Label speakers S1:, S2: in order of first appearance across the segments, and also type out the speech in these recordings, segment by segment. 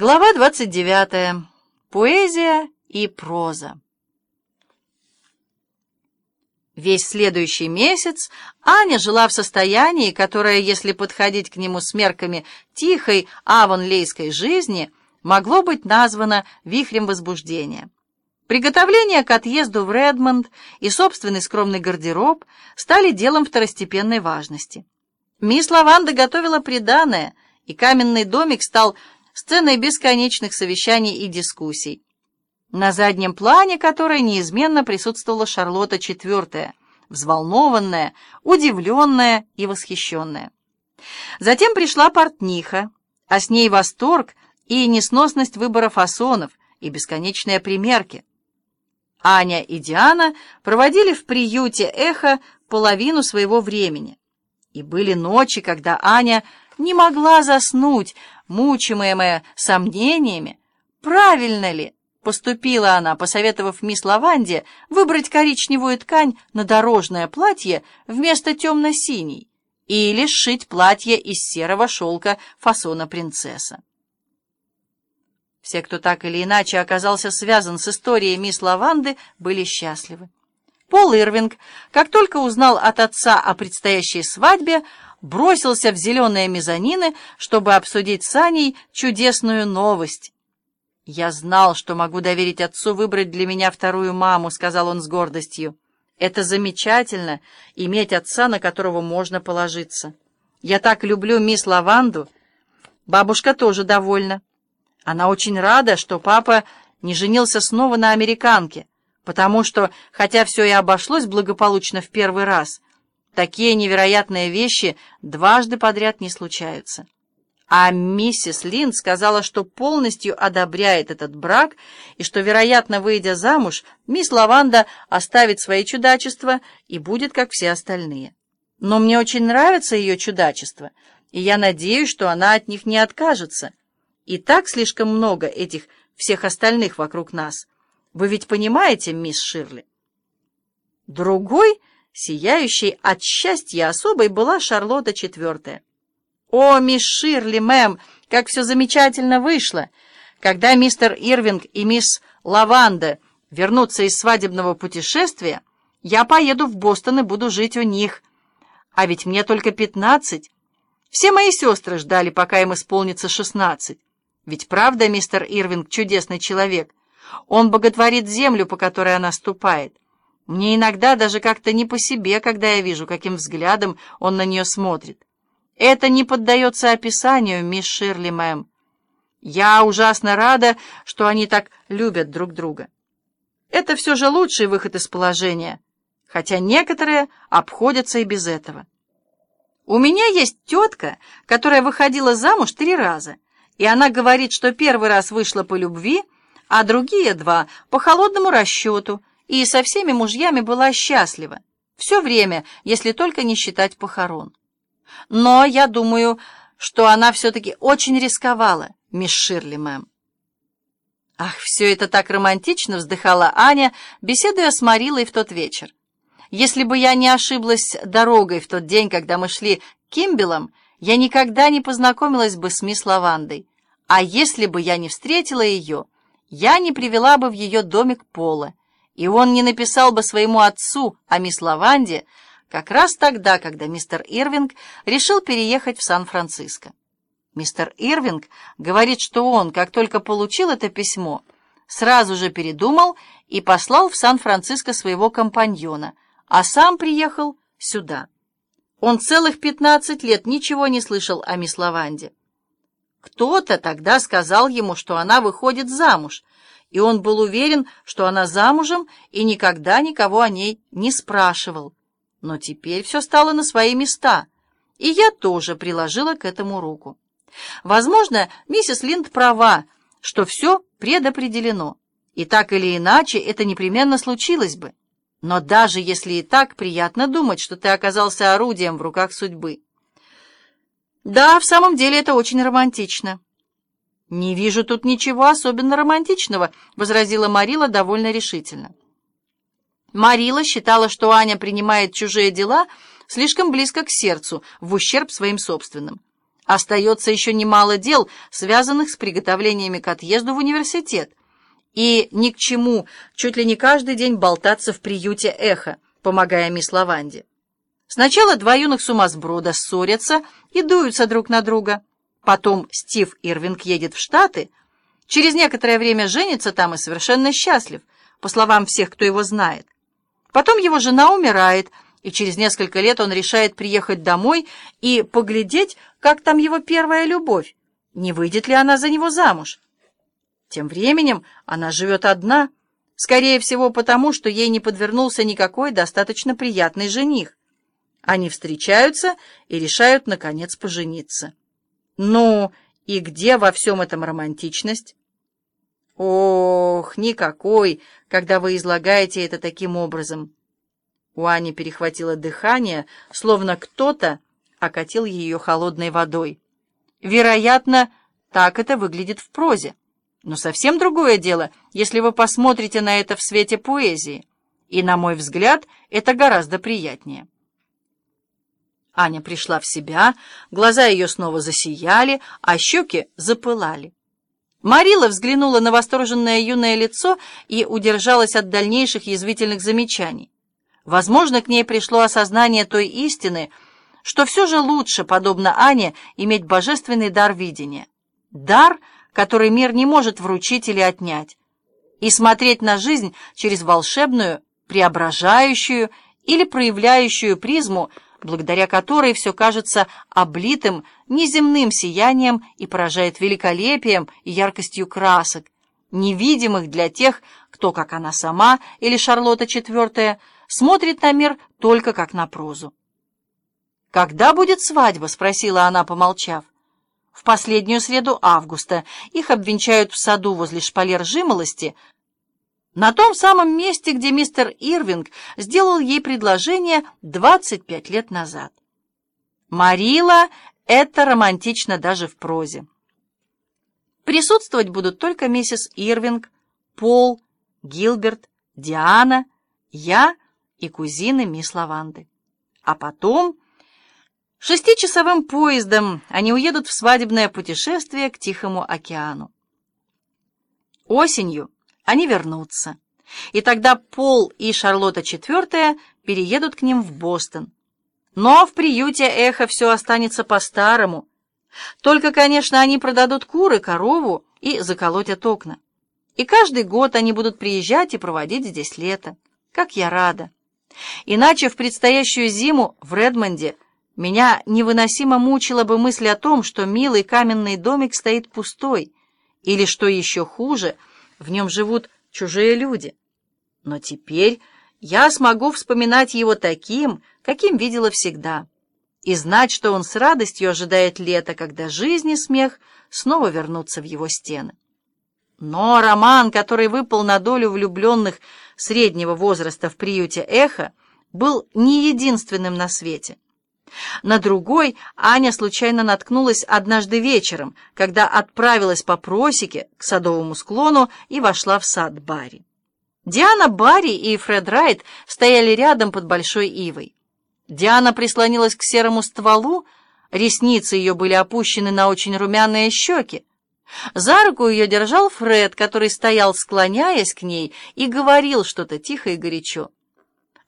S1: Глава 29. Поэзия и проза. Весь следующий месяц Аня жила в состоянии, которое, если подходить к нему с мерками тихой аванлейской жизни, могло быть названо вихрем возбуждения. Приготовление к отъезду в Редмонд и собственный скромный гардероб стали делом второстепенной важности. Мисс Лаванда готовила приданое, и каменный домик стал сценой бесконечных совещаний и дискуссий, на заднем плане которой неизменно присутствовала Шарлотта IV, взволнованная, удивленная и восхищенная. Затем пришла портниха, а с ней восторг и несносность выбора фасонов и бесконечные примерки. Аня и Диана проводили в приюте «Эхо» половину своего времени. И были ночи, когда Аня не могла заснуть, мучимая сомнениями, правильно ли поступила она, посоветовав мисс Лаванде выбрать коричневую ткань на дорожное платье вместо темно-синей или сшить платье из серого шелка фасона принцесса. Все, кто так или иначе оказался связан с историей мисс Лаванды, были счастливы. Пол Ирвинг, как только узнал от отца о предстоящей свадьбе, бросился в зеленые мезонины, чтобы обсудить с Аней чудесную новость. «Я знал, что могу доверить отцу выбрать для меня вторую маму», — сказал он с гордостью. «Это замечательно, иметь отца, на которого можно положиться. Я так люблю мисс Лаванду. Бабушка тоже довольна. Она очень рада, что папа не женился снова на американке, потому что, хотя все и обошлось благополучно в первый раз, Такие невероятные вещи дважды подряд не случаются. А миссис Линд сказала, что полностью одобряет этот брак и что, вероятно, выйдя замуж, мисс Лаванда оставит свои чудачества и будет, как все остальные. Но мне очень нравится ее чудачество, и я надеюсь, что она от них не откажется. И так слишком много этих всех остальных вокруг нас. Вы ведь понимаете, мисс Ширли? Другой Сияющей от счастья особой была Шарлотта IV. «О, мисс Ширли, мэм, как все замечательно вышло! Когда мистер Ирвинг и мисс Лаванда вернутся из свадебного путешествия, я поеду в Бостон и буду жить у них. А ведь мне только пятнадцать. Все мои сестры ждали, пока им исполнится шестнадцать. Ведь правда, мистер Ирвинг чудесный человек? Он боготворит землю, по которой она ступает». Мне иногда даже как-то не по себе, когда я вижу, каким взглядом он на нее смотрит. Это не поддается описанию, мисс Ширли, мэм. Я ужасно рада, что они так любят друг друга. Это все же лучший выход из положения, хотя некоторые обходятся и без этого. У меня есть тетка, которая выходила замуж три раза, и она говорит, что первый раз вышла по любви, а другие два — по холодному расчету — и со всеми мужьями была счастлива. Все время, если только не считать похорон. Но я думаю, что она все-таки очень рисковала, мисс Ширли, мэм. Ах, все это так романтично, вздыхала Аня, беседуя с Марилой в тот вечер. Если бы я не ошиблась дорогой в тот день, когда мы шли к Кимбелам, я никогда не познакомилась бы с мисс Лавандой. А если бы я не встретила ее, я не привела бы в ее домик Пола и он не написал бы своему отцу о мисс Лаванде как раз тогда, когда мистер Ирвинг решил переехать в Сан-Франциско. Мистер Ирвинг говорит, что он, как только получил это письмо, сразу же передумал и послал в Сан-Франциско своего компаньона, а сам приехал сюда. Он целых пятнадцать лет ничего не слышал о мисс Лаванде. Кто-то тогда сказал ему, что она выходит замуж, и он был уверен, что она замужем и никогда никого о ней не спрашивал. Но теперь все стало на свои места, и я тоже приложила к этому руку. Возможно, миссис Линд права, что все предопределено, и так или иначе это непременно случилось бы. Но даже если и так, приятно думать, что ты оказался орудием в руках судьбы. Да, в самом деле это очень романтично. «Не вижу тут ничего особенно романтичного», — возразила Марила довольно решительно. Марила считала, что Аня принимает чужие дела слишком близко к сердцу, в ущерб своим собственным. Остается еще немало дел, связанных с приготовлениями к отъезду в университет. И ни к чему чуть ли не каждый день болтаться в приюте «Эхо», помогая мисс Лаванде. Сначала два юных сумасброда ссорятся и дуются друг на друга. Потом Стив Ирвинг едет в Штаты, через некоторое время женится там и совершенно счастлив, по словам всех, кто его знает. Потом его жена умирает, и через несколько лет он решает приехать домой и поглядеть, как там его первая любовь, не выйдет ли она за него замуж. Тем временем она живет одна, скорее всего потому, что ей не подвернулся никакой достаточно приятный жених. Они встречаются и решают, наконец, пожениться. Ну, и где во всем этом романтичность? Ох, никакой, когда вы излагаете это таким образом. У Ани перехватило дыхание, словно кто-то окатил ее холодной водой. Вероятно, так это выглядит в прозе. Но совсем другое дело, если вы посмотрите на это в свете поэзии. И, на мой взгляд, это гораздо приятнее. Аня пришла в себя, глаза ее снова засияли, а щеки запылали. Марила взглянула на восторженное юное лицо и удержалась от дальнейших язвительных замечаний. Возможно, к ней пришло осознание той истины, что все же лучше, подобно Ане, иметь божественный дар видения. Дар, который мир не может вручить или отнять. И смотреть на жизнь через волшебную, преображающую или проявляющую призму, благодаря которой все кажется облитым неземным сиянием и поражает великолепием и яркостью красок, невидимых для тех, кто, как она сама или Шарлотта IV, смотрит на мир только как на прозу. «Когда будет свадьба?» — спросила она, помолчав. «В последнюю среду августа. Их обвенчают в саду возле шпалер жимолости, на том самом месте, где мистер Ирвинг сделал ей предложение 25 лет назад. Марила — это романтично даже в прозе. Присутствовать будут только миссис Ирвинг, Пол, Гилберт, Диана, я и кузины мисс Лаванды. А потом шестичасовым поездом они уедут в свадебное путешествие к Тихому океану. Осенью они вернутся. И тогда Пол и Шарлотта IV переедут к ним в Бостон. Но в приюте эхо все останется по-старому. Только, конечно, они продадут куры, корову и заколотят окна. И каждый год они будут приезжать и проводить здесь лето. Как я рада! Иначе в предстоящую зиму в Редмонде меня невыносимо мучила бы мысль о том, что милый каменный домик стоит пустой, или, что еще хуже — в нем живут чужие люди. Но теперь я смогу вспоминать его таким, каким видела всегда, и знать, что он с радостью ожидает лета, когда жизнь и смех снова вернутся в его стены. Но роман, который выпал на долю влюбленных среднего возраста в приюте «Эхо», был не единственным на свете — на другой Аня случайно наткнулась однажды вечером, когда отправилась по просеке к садовому склону и вошла в сад Барри. Диана Барри и Фред Райт стояли рядом под большой ивой. Диана прислонилась к серому стволу, ресницы ее были опущены на очень румяные щеки. За руку ее держал Фред, который стоял, склоняясь к ней, и говорил что-то тихо и горячо.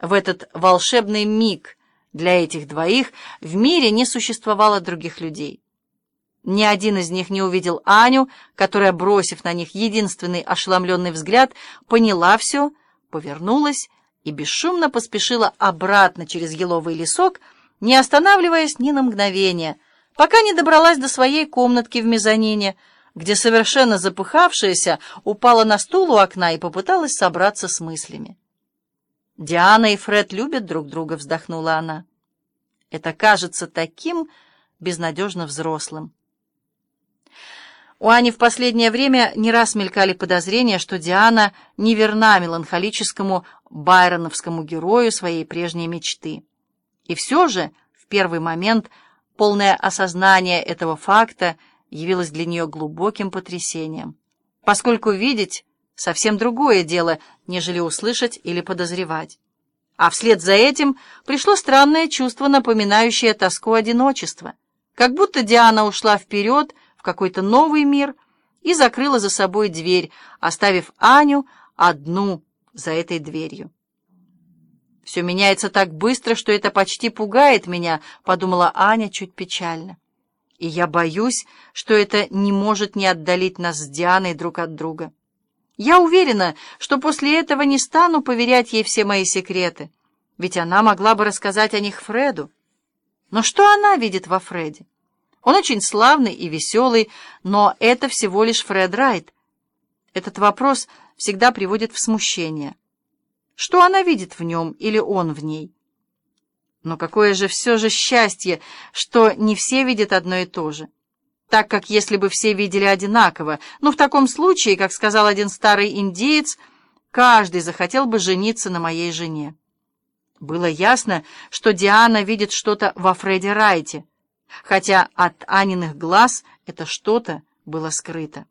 S1: В этот волшебный миг для этих двоих в мире не существовало других людей. Ни один из них не увидел Аню, которая, бросив на них единственный ошеломленный взгляд, поняла все, повернулась и бесшумно поспешила обратно через еловый лесок, не останавливаясь ни на мгновение, пока не добралась до своей комнатки в мезонине, где совершенно запыхавшаяся упала на стул у окна и попыталась собраться с мыслями. «Диана и Фред любят друг друга», — вздохнула она. «Это кажется таким безнадежно взрослым». У Ани в последнее время не раз мелькали подозрения, что Диана неверна меланхолическому байроновскому герою своей прежней мечты. И все же, в первый момент, полное осознание этого факта явилось для нее глубоким потрясением, поскольку видеть совсем другое дело, нежели услышать или подозревать. А вслед за этим пришло странное чувство, напоминающее тоску одиночества, Как будто Диана ушла вперед в какой-то новый мир и закрыла за собой дверь, оставив Аню одну за этой дверью. «Все меняется так быстро, что это почти пугает меня», — подумала Аня чуть печально. «И я боюсь, что это не может не отдалить нас с Дианой друг от друга. Я уверена, что после этого не стану поверять ей все мои секреты, ведь она могла бы рассказать о них Фреду. Но что она видит во Фреде? Он очень славный и веселый, но это всего лишь Фред Райт. Этот вопрос всегда приводит в смущение». Что она видит в нем или он в ней? Но какое же все же счастье, что не все видят одно и то же. Так как если бы все видели одинаково, ну в таком случае, как сказал один старый индеец, каждый захотел бы жениться на моей жене. Было ясно, что Диана видит что-то во Фредди Райте, хотя от Аниных глаз это что-то было скрыто.